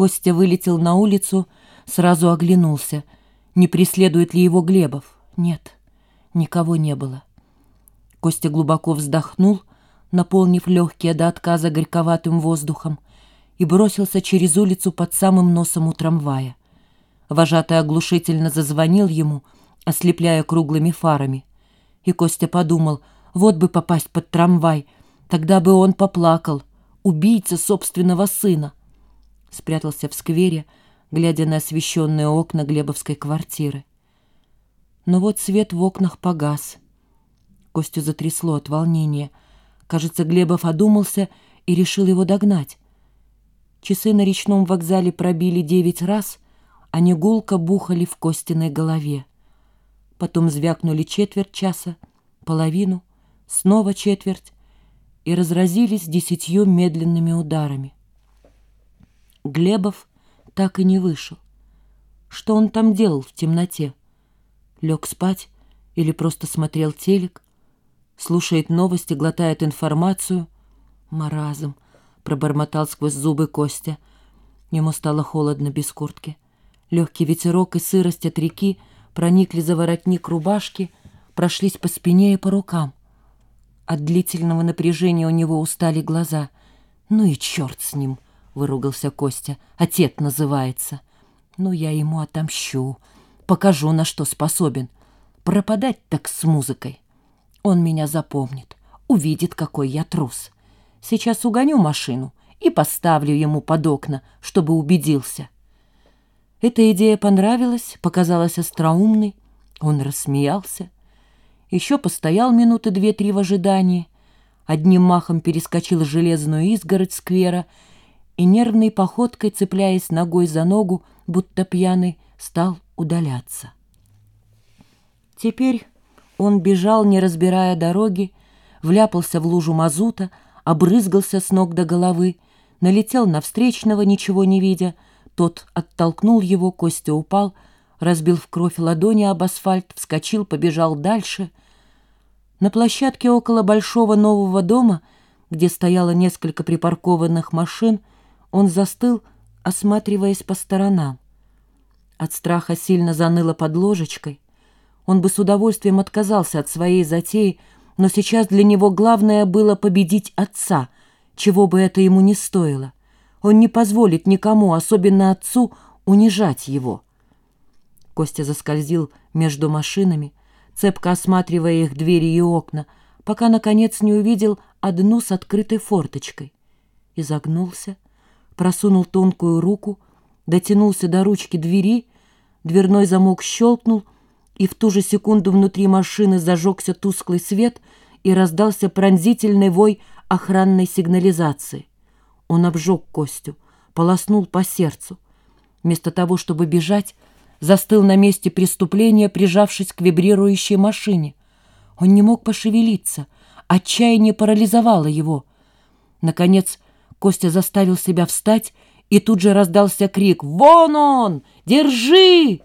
Костя вылетел на улицу, сразу оглянулся. Не преследует ли его Глебов? Нет, никого не было. Костя глубоко вздохнул, наполнив легкие до отказа горьковатым воздухом, и бросился через улицу под самым носом у трамвая. Вожатый оглушительно зазвонил ему, ослепляя круглыми фарами. И Костя подумал, вот бы попасть под трамвай, тогда бы он поплакал, убийца собственного сына. Спрятался в сквере, глядя на освещенные окна Глебовской квартиры. Но вот свет в окнах погас. Костю затрясло от волнения. Кажется, Глебов одумался и решил его догнать. Часы на речном вокзале пробили девять раз, а не гулко бухали в Костиной голове. Потом звякнули четверть часа, половину, снова четверть, и разразились десятью медленными ударами. Глебов так и не вышел. Что он там делал в темноте? Лег спать или просто смотрел телек? Слушает новости, глотает информацию. Маразм, пробормотал сквозь зубы Костя. Ему стало холодно без куртки. Легкий ветерок и сырость от реки проникли за воротник рубашки, прошлись по спине и по рукам. От длительного напряжения у него устали глаза. «Ну и черт с ним!» — выругался Костя. «Отец называется. Ну, я ему отомщу. Покажу, на что способен. Пропадать так с музыкой. Он меня запомнит, увидит, какой я трус. Сейчас угоню машину и поставлю ему под окна, чтобы убедился». Эта идея понравилась, показалась остроумной. Он рассмеялся. Еще постоял минуты две-три в ожидании. Одним махом перескочил железную изгородь сквера и нервной походкой, цепляясь ногой за ногу, будто пьяный, стал удаляться. Теперь он бежал, не разбирая дороги, вляпался в лужу мазута, обрызгался с ног до головы, налетел на встречного, ничего не видя, тот оттолкнул его, Костя упал, разбил в кровь ладони об асфальт, вскочил, побежал дальше. На площадке около большого нового дома, где стояло несколько припаркованных машин, он застыл, осматриваясь по сторонам. От страха сильно заныло под ложечкой. Он бы с удовольствием отказался от своей затеи, но сейчас для него главное было победить отца, чего бы это ему не стоило. Он не позволит никому, особенно отцу, унижать его. Костя заскользил между машинами, цепко осматривая их двери и окна, пока, наконец, не увидел одну с открытой форточкой. Изогнулся, просунул тонкую руку, дотянулся до ручки двери, дверной замок щелкнул, и в ту же секунду внутри машины зажегся тусклый свет и раздался пронзительный вой охранной сигнализации. Он обжег Костю, полоснул по сердцу. Вместо того, чтобы бежать, застыл на месте преступления, прижавшись к вибрирующей машине. Он не мог пошевелиться, отчаяние парализовало его. Наконец, Костя заставил себя встать, и тут же раздался крик «Вон он! Держи!»